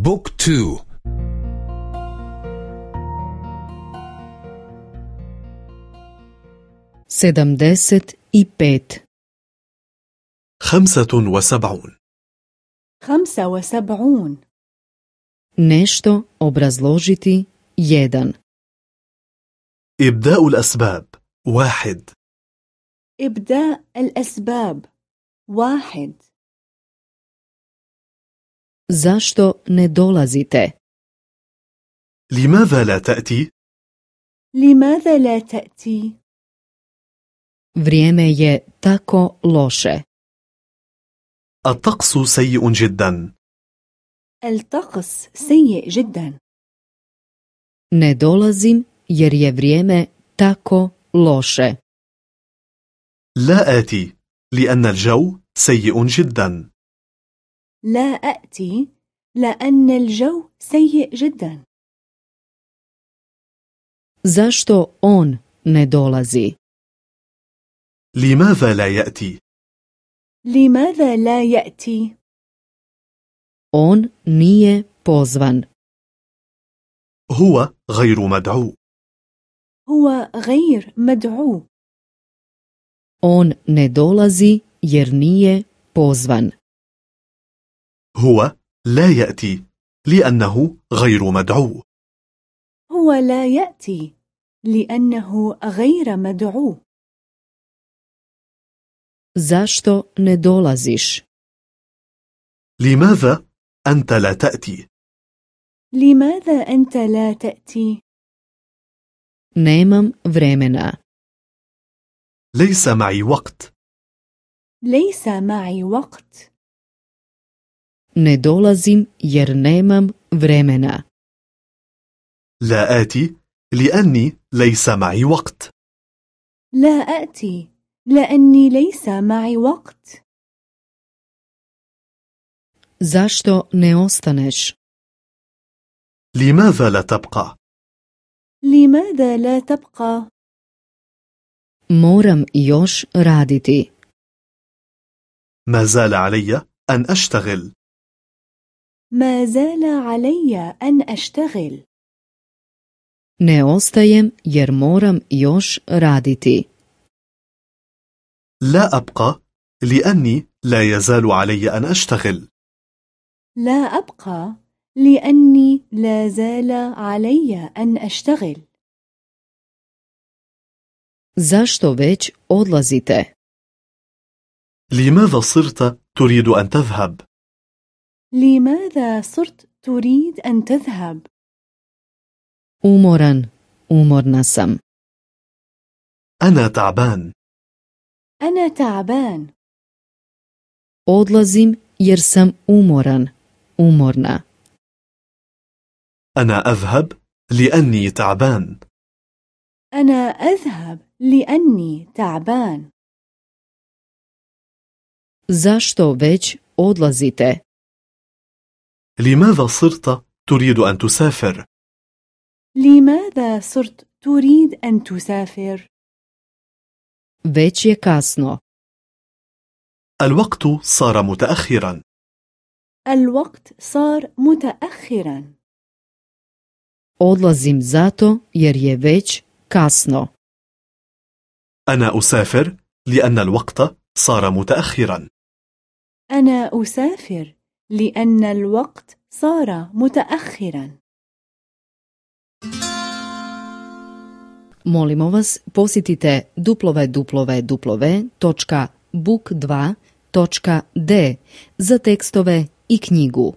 بوك تو sedamdeset i pet. خمسة وسبعون. خمسة وسبعون. Nešto obrazložiti jedan. إبداء الأسباب. واحد. إبداء الأسباب. واحد. Zašto ne dolazite? لماذا لا تأتي؟ لماذا لا تأتي؟ vrijeme je tako loše. الطقس سيء جدا. الطقس سيء جدا. Ne dolazim jer je vrijeme tako loše. لا آتي لأن الجو سيء جدا. لا أأتي لأن الجو سيء جدا. Zašto on ne dolazi? لماذا لا يأتي؟ لماذا لا يأتي؟ on nije pozvan. هو غير مدعو. هو غير مدعو. On ne dolazi jer nije pozvan. هو لا يأتي لأنه غير مدعو. هو لا يأتي لأنه غير مدعو. Zašto ne dolaziš? لماذا أنت لا تأتي؟ لماذا أنت لا تأتي؟ nemam vremena. ليس معي وقت. ليس معي وقت. Ne dolazim jer nemam vremena. لا آتي لأني ليس معي وقت. لا أأتي لأني ليس معي وقت. Zašto ne ostaneš? لماذا لا تبقى؟ لماذا لا تبقى؟ moram još raditi. ما زال علي أن أشتغل. ما زال علي أن أشتغل. Ne ostajem jer moram još raditi. لا أبقى لأني لا يزال علي أن أشتغل. لا أبقى لأني لا زال علي أن أشتغل. Zašto već odlazite? لماذا صرت تريد أن تذهب؟ لماذا صرت تريد أن تذهب؟ umoran umorna sam أنا تعبان. أنا تعبان. odlazim jer sam umoran umorna أنا أذهب لأني تعبان. أنا أذهب لأني تعبان. Zašto već odlazite? لماذا صرت تريد أن تسافر؟ لماذا صرت تريد أن تسافر؟ već je kasno. الوقت صار متأخرا. الوقت صار متأخرا. Odlazim zato jer je već kasno. أنا أسافر لأن الوقت صار متأخرا. أنا أسافر لأن الوقت صار متأخرا Molimo vas, posjetite www.book2.d za tekstove i knjigu.